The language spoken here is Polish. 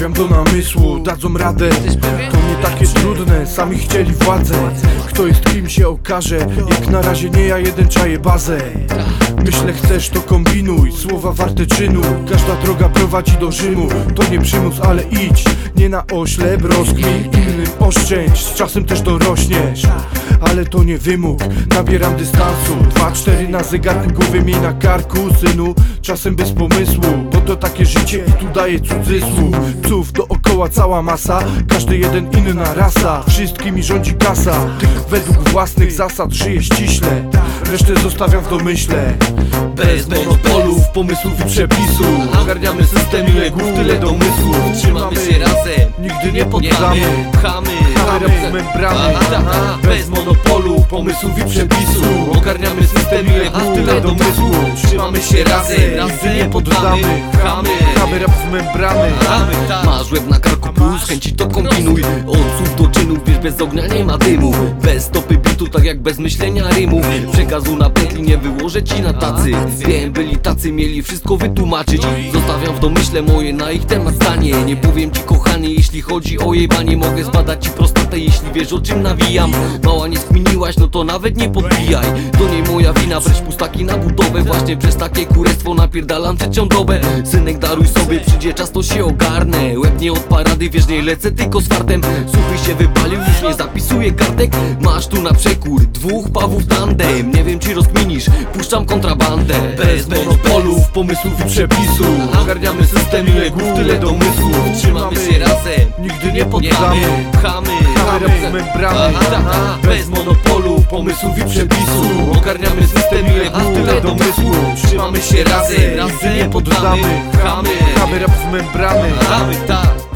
Stawiam do namysłu, dadzą radę. To nie takie trudne, sami chcieli władzę. Kto jest kim się okaże Jak na razie nie ja jeden czaję bazę. Myślę chcesz to kombinuj, słowa warte czynu. Każda droga prowadzi do Rzymu. To nie przymus, ale idź Nie na oślep, rozkmin Innym oszczędź, z czasem też dorośniesz Ale to nie wymóg, nabieram dystansu. Dwa, cztery na zegarku, głowy mi na karku Synu, czasem bez pomysłu Bo to takie życie i tu daje cudzysłów Psów dookoła cała masa. Każdy jeden inna rasa. Wszystkimi rządzi kasa. Według własnych zasad żyje ściśle. Resztę zostawiam w domyśle. Bez monopolów, pomysłów i przepisów. Ogarniamy system i legów, tyle domysłów. Trzymamy się razem, Nigdy nie poddamy. Pchamy w membrany. Bez monopolów, pomysłów i przepisów. Ogarniamy system i legów, tyle domysłów. Trzymamy się razem, nigdy nie poddamy. Pchamy membrany Mamy, tak. Masz łeb na karku plus, chęci to kombinuj. Od słów do czynów, wiesz bez ognia nie ma dymu stopy bitu, tak jak bez myślenia rymów. Przekazu na pętli nie wyłożę ci na tacy. Wiem, byli tacy, mieli wszystko wytłumaczyć. Zostawiam w domyśle moje na ich temat zdanie. Nie powiem ci kochany, jeśli chodzi o jebanie Mogę zbadać ci prostatę, jeśli wiesz o czym nawijam. Mała nie skminiłaś, no to nawet nie podbijaj. To nie moja wina, brać pustaki na budowę. Właśnie przez takie kurestwo napierdalam trzecią dobę. Synek daruj sobie, przyjdzie czas to się ogarnę. Łeb nie od parady, wiesz nie lecę tylko z fartem. Suchy się wypalił, już nie zapisuję kartek. Masz tu na przekór, dwóch pawów tandem Nie wiem czy rozkminisz, puszczam kontrabandę. Bez monopolów, pomysłów i przepisów. Ogarniamy system i legów, tyle domysłów. Trzymamy się razem, Nigdy nie poddamy. Pchamy membrany Aha, Bez monopolów, pomysłów i przepisów. Ogarniamy system i legów, tyle domysłów. Trzymamy się razem, nigdy nie poddamy. Pchamy Kamera w membrany Mamy tak